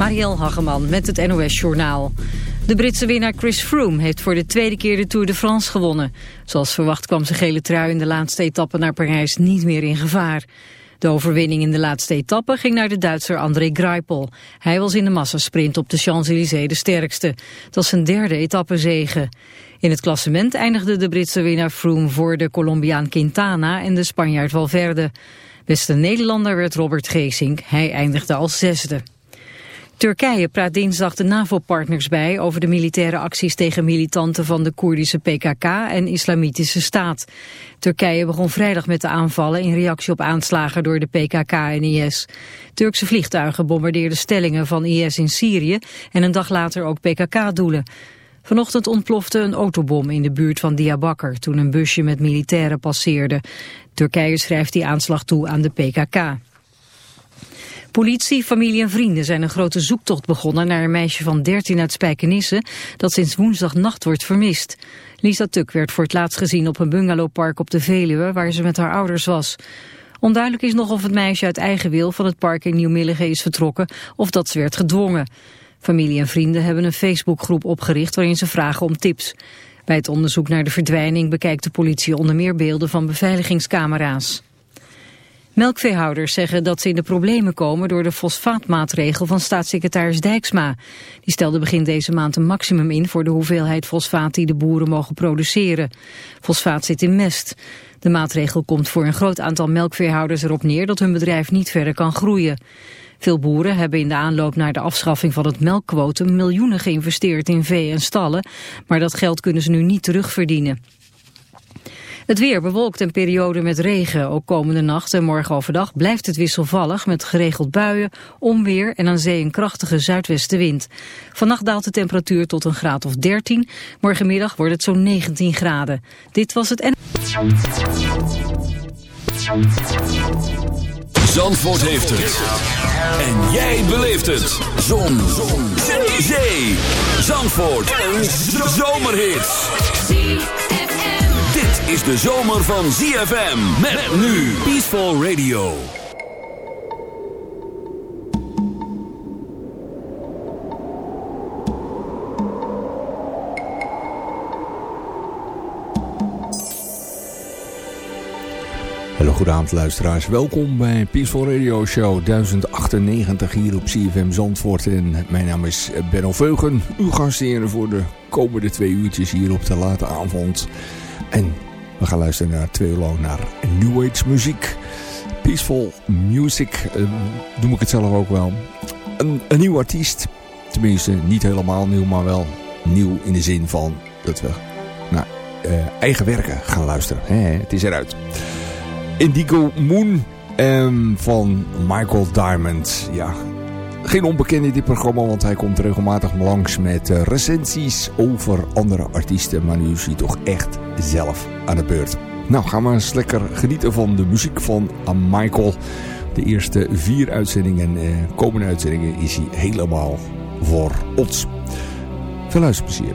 Marielle Hageman met het NOS Journaal. De Britse winnaar Chris Froome heeft voor de tweede keer de Tour de France gewonnen. Zoals verwacht kwam zijn gele trui in de laatste etappe naar Parijs niet meer in gevaar. De overwinning in de laatste etappe ging naar de Duitser André Greipel. Hij was in de massasprint op de Champs-Élysées de sterkste. Dat was zijn derde etappezege. In het klassement eindigde de Britse winnaar Froome voor de Colombiaan Quintana en de Spanjaard Valverde. Beste Nederlander werd Robert Geesink. Hij eindigde als zesde. Turkije praat dinsdag de NAVO-partners bij over de militaire acties tegen militanten van de Koerdische PKK en Islamitische Staat. Turkije begon vrijdag met de aanvallen in reactie op aanslagen door de PKK en IS. Turkse vliegtuigen bombardeerden stellingen van IS in Syrië en een dag later ook PKK-doelen. Vanochtend ontplofte een autobom in de buurt van Diyarbakir toen een busje met militairen passeerde. Turkije schrijft die aanslag toe aan de PKK. Politie, familie en vrienden zijn een grote zoektocht begonnen naar een meisje van 13 uit Spijkenisse dat sinds woensdagnacht wordt vermist. Lisa Tuk werd voor het laatst gezien op een bungalowpark op de Veluwe waar ze met haar ouders was. Onduidelijk is nog of het meisje uit eigen wil van het park in Nieuw-Milligen is vertrokken of dat ze werd gedwongen. Familie en vrienden hebben een Facebookgroep opgericht waarin ze vragen om tips. Bij het onderzoek naar de verdwijning bekijkt de politie onder meer beelden van beveiligingscamera's. Melkveehouders zeggen dat ze in de problemen komen door de fosfaatmaatregel van staatssecretaris Dijksma. Die stelde begin deze maand een maximum in voor de hoeveelheid fosfaat die de boeren mogen produceren. Fosfaat zit in mest. De maatregel komt voor een groot aantal melkveehouders erop neer dat hun bedrijf niet verder kan groeien. Veel boeren hebben in de aanloop naar de afschaffing van het melkquotum miljoenen geïnvesteerd in vee en stallen, maar dat geld kunnen ze nu niet terugverdienen. Het weer bewolkt een periode met regen. Ook komende nacht en morgen overdag blijft het wisselvallig met geregeld buien, onweer en aan zee een krachtige zuidwestenwind. Vannacht daalt de temperatuur tot een graad of 13. Morgenmiddag wordt het zo'n 19 graden. Dit was het en... Zandvoort heeft het. En jij beleeft het. Zon. Zon. Zee. Zandvoort. Een zomerhit is de zomer van ZFM. Met, nu Peaceful Radio. Hallo, goedenavond luisteraars. Welkom bij Peaceful Radio Show 1098 hier op CFM Zandvoort. En mijn naam is Benno Veugen. U gastheren voor de komende twee uurtjes hier op de late avond. En we gaan luisteren naar twee uur naar New Age muziek. Peaceful music, uh, noem ik het zelf ook wel. Een, een nieuw artiest. Tenminste, niet helemaal nieuw, maar wel nieuw in de zin van dat we naar uh, eigen werken gaan luisteren. He, het is eruit. Indigo Moon um, van Michael Diamond. Ja, geen onbekende dit programma, want hij komt regelmatig langs met uh, recensies over andere artiesten. Maar nu is hij toch echt zelf aan de beurt. Nou, gaan we eens lekker genieten van de muziek van Michael. De eerste vier uitzendingen, eh, komende uitzendingen, is hij helemaal voor ons. Veel luisterplezier.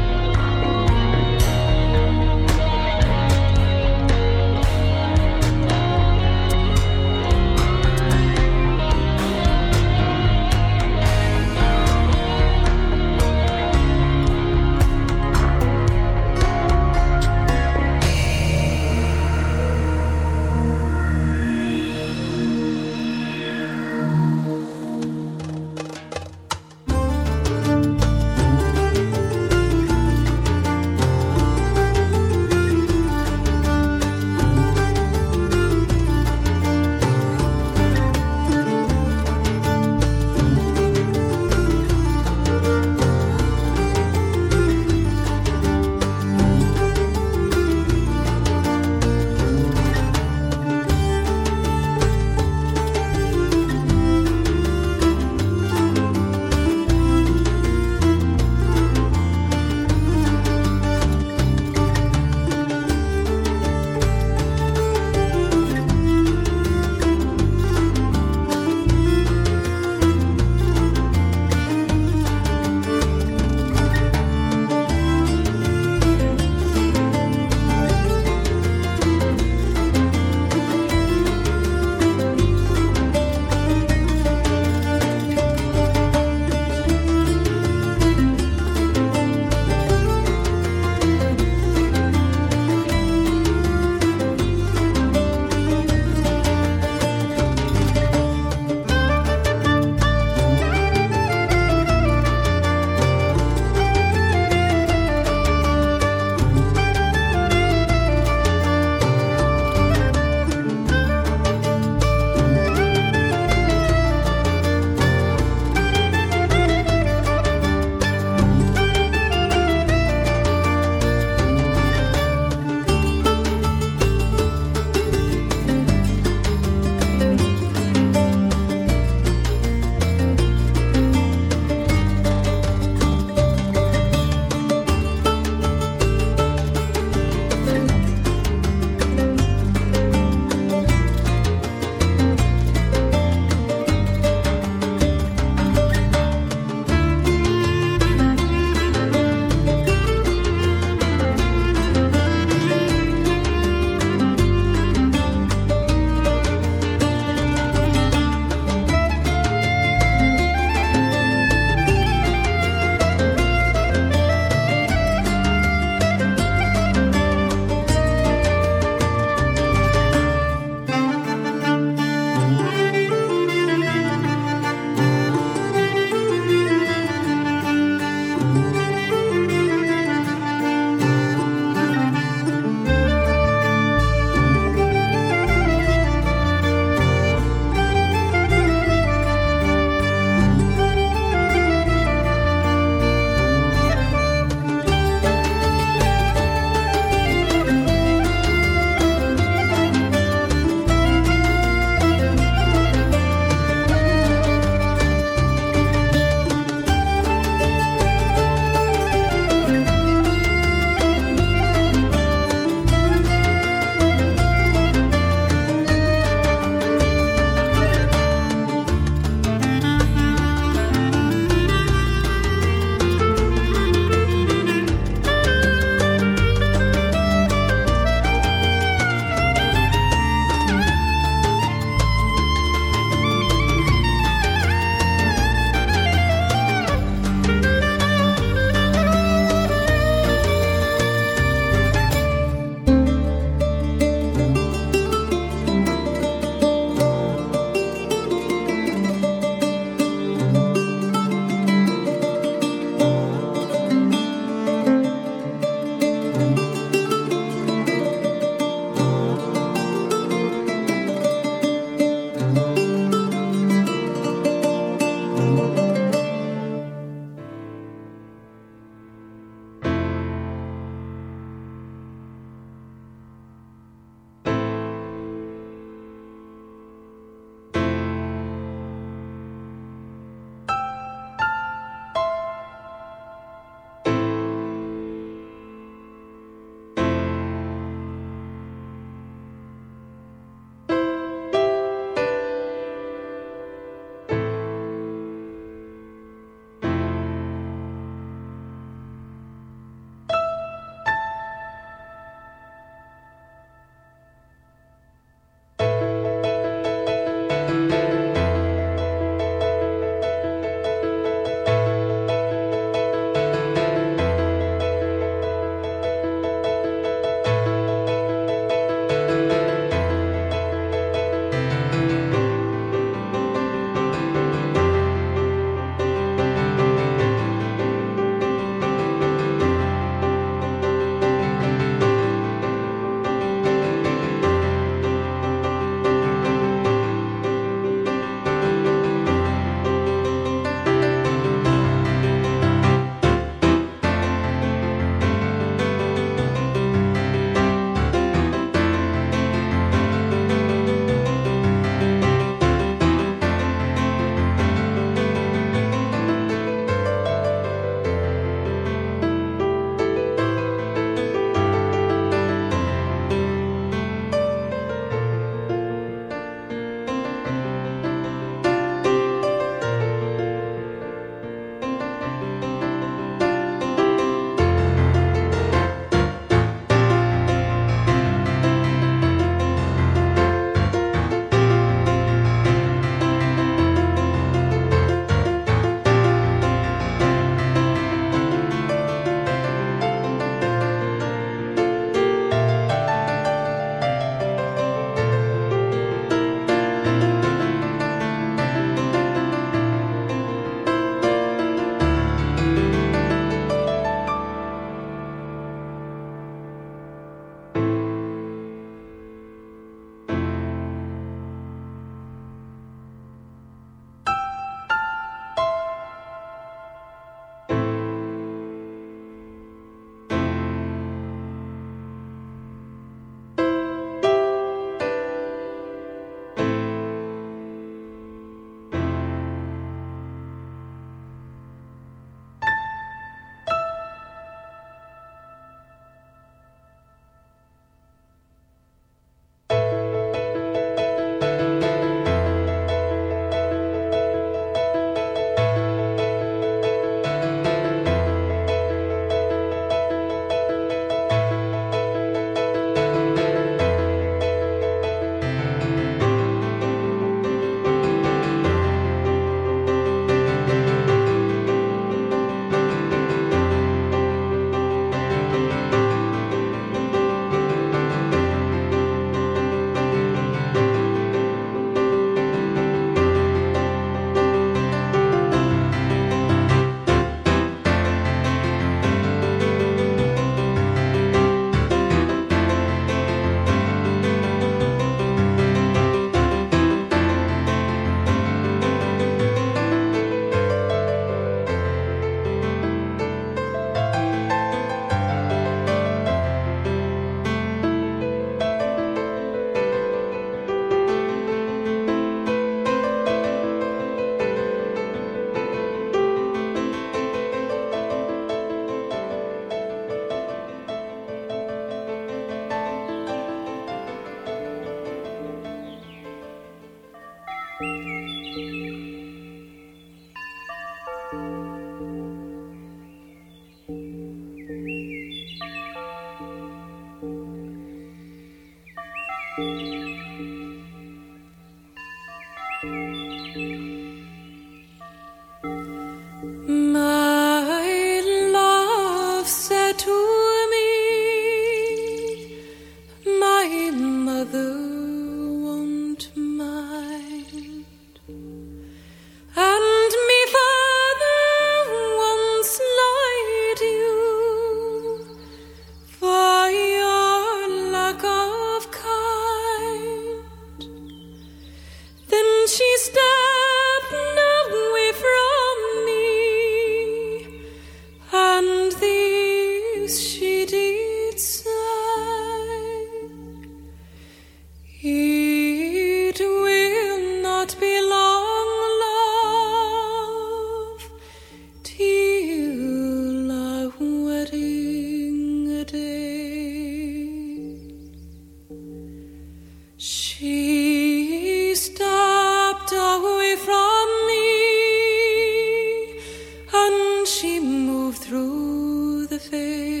through the face.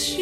she